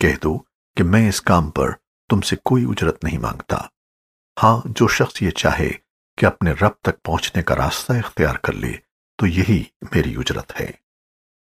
کہہ دو کہ میں اس کام پر تم سے کوئی اجرت نہیں مانگتا۔ ہاں جو شخص یہ چاہے کہ اپنے رب تک پہنچنے کا راستہ اختیار کر لے، تو یہی میری اجرت ہے۔